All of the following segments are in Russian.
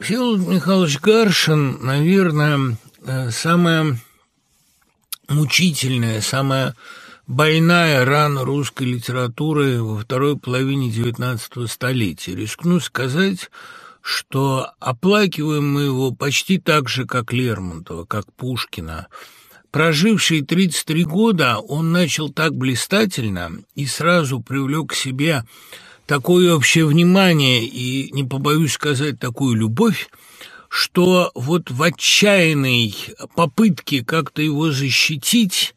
Всеволод Михайлович Гаршин, наверное, э, самая мучительная, самая больная рана русской литературы во второй половине XIX столетия. Рискну сказать, что оплакиваем мы его почти так же, как Лермонтова, как Пушкина. Проживший 33 года, он начал так блистательно и сразу привлек к себе такое общее внимание и, не побоюсь сказать, такую любовь, что вот в отчаянной попытке как-то его защитить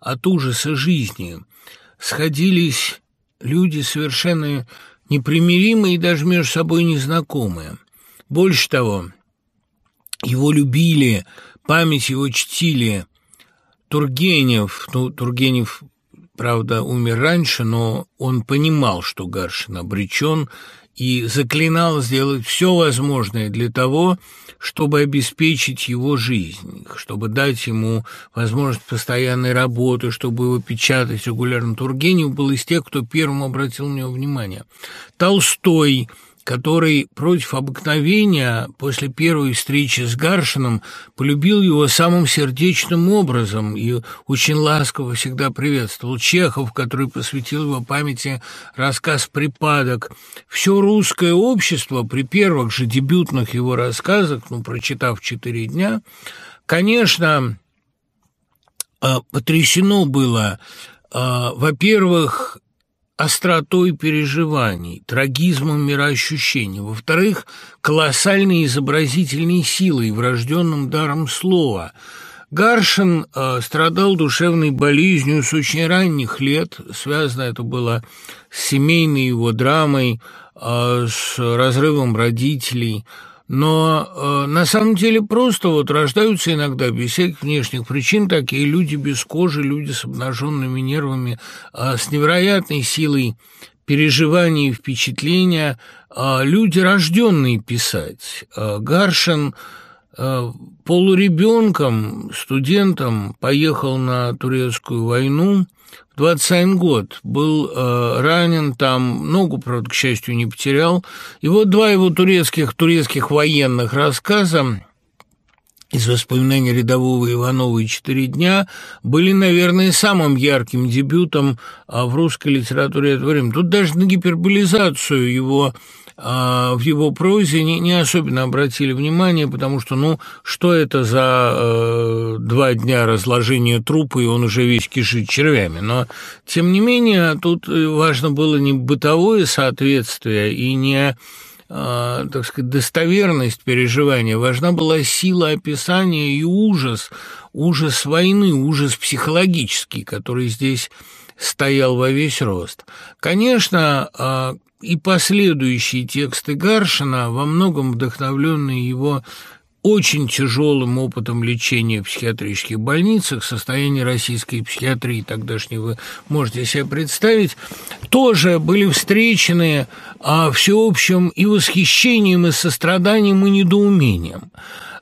от ужаса жизни сходились люди совершенно непримиримые и даже между собой незнакомые. Больше того, его любили, память его чтили. Тургенев, ну, Тургенев правда, умер раньше, но он понимал, что Гаршин обречен, и заклинал сделать все возможное для того, чтобы обеспечить его жизнь, чтобы дать ему возможность постоянной работы, чтобы его печатать регулярно. Тургенев был из тех, кто первым обратил на него внимание. Толстой – который против обыкновения после первой встречи с Гаршином полюбил его самым сердечным образом и очень ласково всегда приветствовал. Чехов, который посвятил его памяти рассказ «Припадок». Все русское общество при первых же дебютных его рассказах, ну, прочитав четыре дня, конечно, а, потрясено было, а, во-первых, остротой переживаний, трагизмом мироощущения, во-вторых, колоссальной изобразительной силой, врожденным даром слова. Гаршин э, страдал душевной болезнью с очень ранних лет, связано это было с семейной его драмой, э, с разрывом родителей – но э, на самом деле просто вот рождаются иногда без всяких внешних причин такие люди без кожи, люди с обнаженными нервами, э, с невероятной силой переживаний и впечатления, э, люди, рожденные писать. Э, Гаршин полуребенком, студентом поехал на турецкую войну, 21 год, был э, ранен там, ногу, правда, к счастью, не потерял. И вот два его турецких, турецких военных рассказа из воспоминаний рядового Иванова и «Четыре дня» были, наверное, самым ярким дебютом а, в русской литературе этого времени. Тут даже на гиперболизацию его а, в его прозе не, не особенно обратили внимание, потому что, ну, что это за э, два дня разложения трупа, и он уже весь кишит червями. Но, тем не менее, тут важно было не бытовое соответствие и не э, так сказать, достоверность переживания, важна была сила описания и ужас, ужас войны, ужас психологический, который здесь стоял во весь рост. Конечно, а, и последующие тексты Гаршина, во многом вдохновленные его очень тяжелым опытом лечения в психиатрических больницах, состояние российской психиатрии тогдашней вы можете себе представить, тоже были встречены а, всеобщим и восхищением, и состраданием, и недоумением.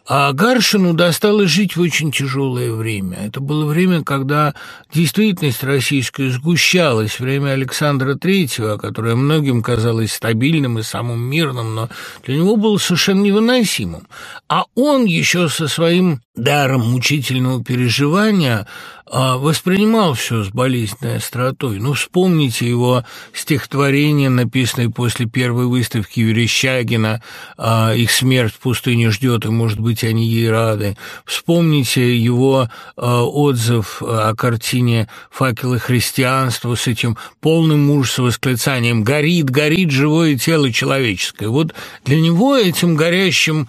А Гаршину досталось жить в очень тяжелое время. Это было время, когда действительность российская сгущалась, время Александра Третьего, которое многим казалось стабильным и самым мирным, но для него было совершенно невыносимым. А он еще со своим даром мучительного переживания а, воспринимал все с болезненной остротой. Ну, вспомните его стихотворение, написанное после первой выставки Верещагина а, «Их смерть в пустыне ждет, и, может быть, они ей рады». Вспомните его а, отзыв о картине «Факелы христианства» с этим полным ужаса восклицанием «Горит, горит живое тело человеческое». Вот для него этим горящим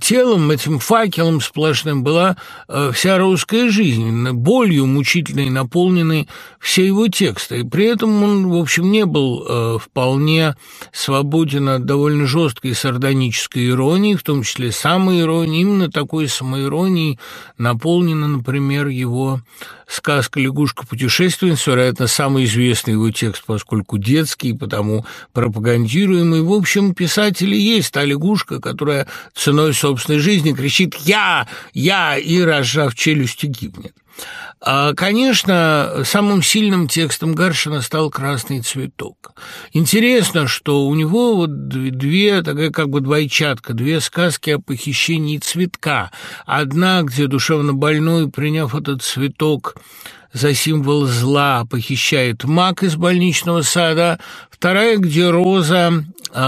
телом, этим факелом сплошным была вся русская жизнь. Боль болью мучительной наполнены все его тексты. И при этом он, в общем, не был э, вполне свободен от довольно жесткой сардонической иронии, в том числе самоиронии. Именно такой самоиронией наполнена, например, его сказка «Лягушка-путешественница», вероятно, самый известный его текст, поскольку детский, потому пропагандируемый. В общем, писатели есть та лягушка, которая ценой собственной жизни кричит «Я! Я!» и, разжав челюсти, гибнет. А, конечно, самым сильным текстом Гаршина стал «Красный цветок». Интересно, что у него вот две, такая как бы двойчатка, две сказки о похищении цветка. Одна, где душевно больной, приняв этот цветок, за символ зла похищает маг из больничного сада, вторая, где Роза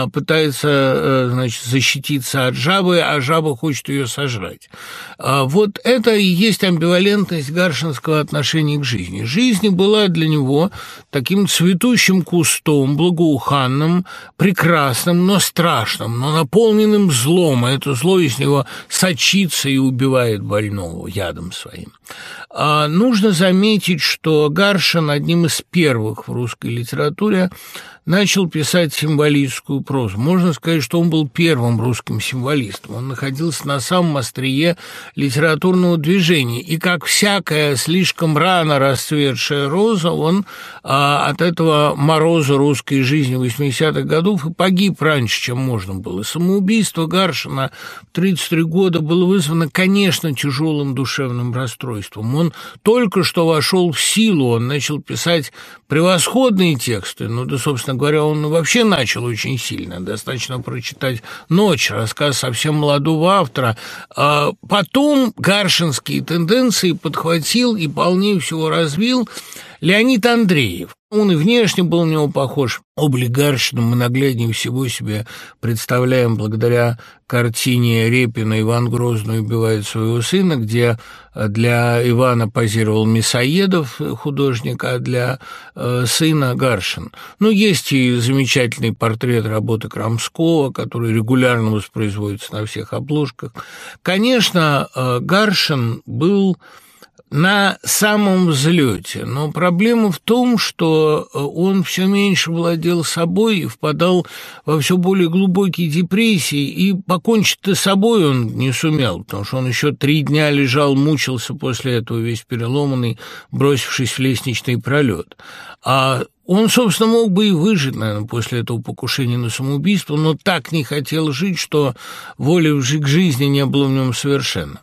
пытается, э, значит, защититься от жабы, а жаба хочет ее сожрать. А, вот это и есть амбивалентность гаршинского отношения к жизни. Жизнь была для него таким цветущим кустом, благоуханным, прекрасным, но страшным, но наполненным злом, а это зло из него сочится и убивает больного ядом своим. А нужно заметить, что Гаршин одним из первых в русской литературе начал писать символистскую прозу. Можно сказать, что он был первым русским символистом. Он находился на самом острие литературного движения. И как всякая слишком рано расцветшая роза, он а, от этого мороза русской жизни 80-х годов и погиб раньше, чем можно было. Самоубийство Гаршина в 33 года было вызвано, конечно, тяжелым душевным расстройством. Он только что вошел в силу, он начал писать превосходные тексты, ну да, собственно говоря, он вообще начал очень сильно. Достаточно прочитать «Ночь», рассказ совсем молодого автора. А потом гаршинские тенденции подхватил и полнее всего развил Леонид Андреев. Он и внешне был на него похож. Облик мы нагляднее всего себе представляем благодаря картине Репина «Иван Грозный убивает своего сына», где для Ивана позировал Мясоедов, художник, а для э, сына Гаршин. Ну, есть и замечательный портрет работы Крамского, который регулярно воспроизводится на всех обложках. Конечно, э, Гаршин был на самом взлете. Но проблема в том, что э, он все меньше владел собой и впадал во все более глубокие депрессии, и покончить-то собой он не сумел, потому что он еще три дня лежал, мучился после этого, весь переломанный, бросившись в лестничный пролет. А он, собственно, мог бы и выжить, наверное, после этого покушения на самоубийство, но так не хотел жить, что воли к жизни не было в нем совершенно.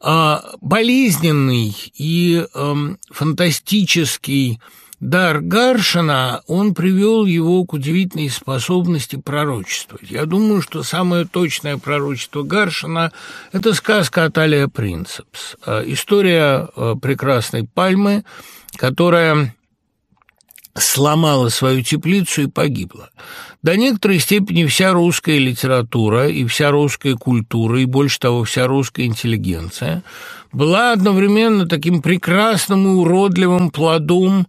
А, болезненный и эм, фантастический дар Гаршина, он привел его к удивительной способности пророчествовать. Я думаю, что самое точное пророчество Гаршина – это сказка Аталия Принцепс. Э, история э, прекрасной пальмы, которая сломала свою теплицу и погибла. До некоторой степени вся русская литература и вся русская культура, и больше того, вся русская интеллигенция была одновременно таким прекрасным и уродливым плодом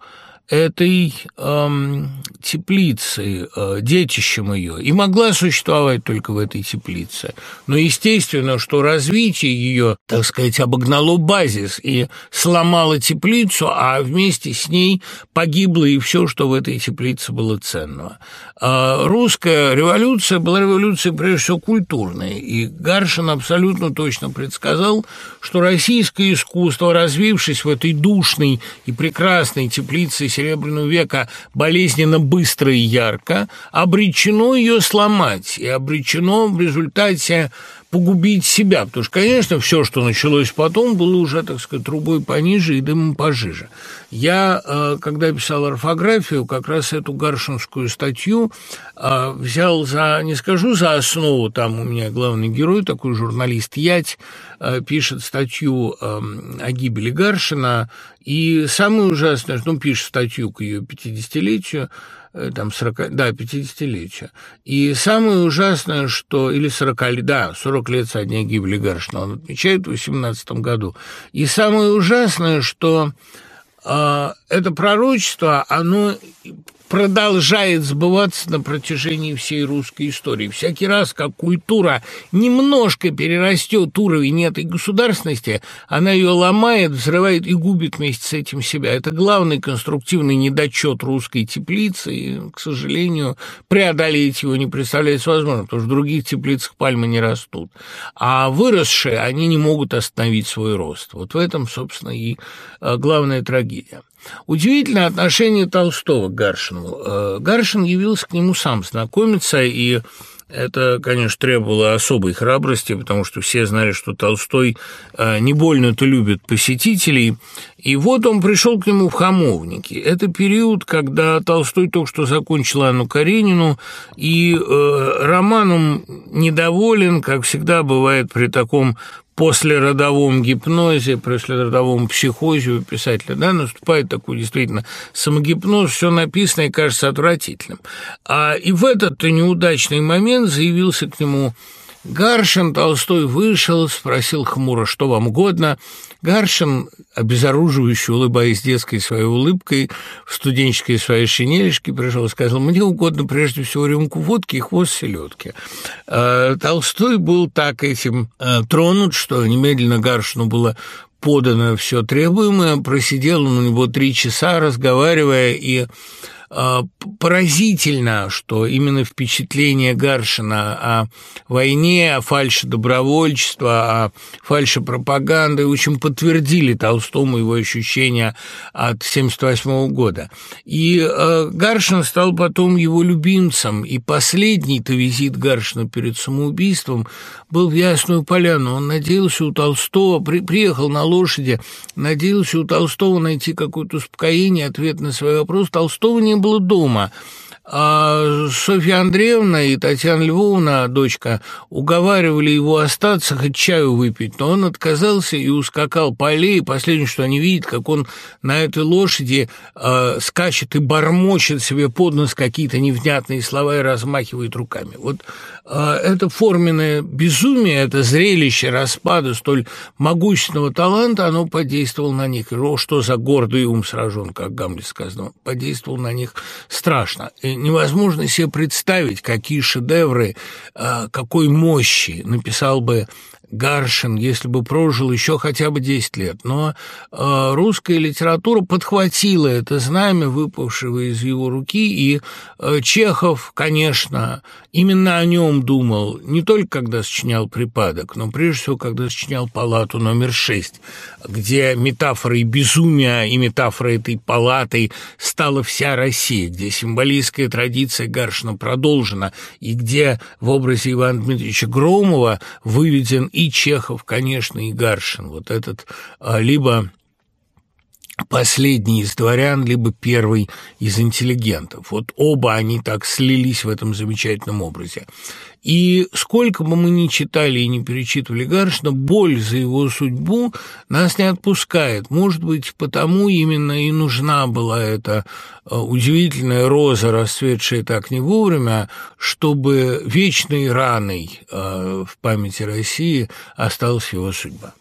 этой эм, теплицы, э, детищем ее, и могла существовать только в этой теплице. Но естественно, что развитие ее, так сказать, обогнало базис и сломало теплицу, а вместе с ней погибло и все, что в этой теплице было ценного. Э, русская революция была революцией, прежде всего, культурной, и Гаршин абсолютно точно предсказал, что российское искусство, развившись в этой душной и прекрасной теплице Серебряного века болезненно быстро и ярко, обречено ее сломать и обречено в результате погубить себя, потому что, конечно, все, что началось потом, было уже, так сказать, трубой пониже и дымом пожиже. Я, э, когда писал орфографию, как раз эту гаршинскую статью э, взял за, не скажу за основу, там у меня главный герой, такой журналист Ять, э, пишет статью эм, о гибели Гаршина, и самое ужасное, ну, пишет статью к ее 50-летию, Э, там 40, да, 50-летия. И самое ужасное, что, или 40 лет, да, 40 лет со дня гибели Гаршина он отмечает в 18 году. И самое ужасное, что э, это пророчество, оно продолжает сбываться на протяжении всей русской истории. Всякий раз, как культура немножко перерастет уровень этой государственности, она ее ломает, взрывает и губит вместе с этим себя. Это главный конструктивный недочет русской теплицы, и, к сожалению, преодолеть его не представляется возможным, потому что в других теплицах пальмы не растут. А выросшие, они не могут остановить свой рост. Вот в этом, собственно, и э, главная трагедия. Удивительное отношение Толстого к Гаршину. Э, Гаршин явился к нему сам знакомиться, и Это, конечно, требовало особой храбрости, потому что все знали, что Толстой э, не больно-то любит посетителей. И вот он пришел к нему в Хамовники. Это период, когда Толстой только что закончил Анну Каренину, и э, романом недоволен, как всегда бывает при таком послеродовом гипнозе, послеродовом психозе у писателя, да, наступает такой действительно самогипноз, все написанное кажется отвратительным. А и в этот неудачный момент заявился к нему Гаршин, Толстой вышел, спросил хмуро, что вам угодно. Гаршин, обезоруживающе улыбаясь детской своей улыбкой, в студенческой своей шинелишке пришел и сказал, мне угодно прежде всего рюмку водки и хвост селедки. А, Толстой был так этим а, тронут, что немедленно Гаршину было подано все требуемое, просидел он у него три часа, разговаривая и поразительно, что именно впечатление Гаршина о войне, о фальше добровольчества, о фальше пропаганды очень подтвердили Толстому его ощущения от 1978 года. И э, Гаршин стал потом его любимцем, и последний-то визит Гаршина перед самоубийством был в Ясную Поляну. Он надеялся у Толстого, при, приехал на лошади, надеялся у Толстого найти какое-то успокоение, ответ на свой вопрос. Толстого не было дома. А Софья Андреевна и Татьяна Львовна, дочка, уговаривали его остаться, хоть чаю выпить, но он отказался и ускакал по аллее. Последнее, что они видят, как он на этой лошади э, скачет и бормочет себе под нос какие-то невнятные слова и размахивает руками. Вот э, это форменное безумие, это зрелище распада столь могущественного таланта, оно подействовало на них. О, что за гордый ум сражен, как Гамлет сказано, подействовал на них страшно. Невозможно себе представить, какие шедевры, а, какой мощи написал бы Гаршин, если бы прожил еще хотя бы 10 лет. Но э, русская литература подхватила это знамя, выпавшего из его руки, и э, Чехов, конечно, именно о нем думал, не только когда сочинял «Припадок», но прежде всего, когда сочинял «Палату номер 6», где метафорой безумия и метафорой этой палаты стала вся Россия, где символистская традиция Гаршина продолжена, и где в образе Ивана Дмитриевича Громова выведен и Чехов, конечно, и Гаршин. Вот этот а, либо последний из дворян, либо первый из интеллигентов. Вот оба они так слились в этом замечательном образе. И сколько бы мы ни читали и не перечитывали Гаршина, боль за его судьбу нас не отпускает. Может быть, потому именно и нужна была эта а, удивительная роза, расцветшая так не вовремя, чтобы вечной раной а, в памяти России осталась его судьба.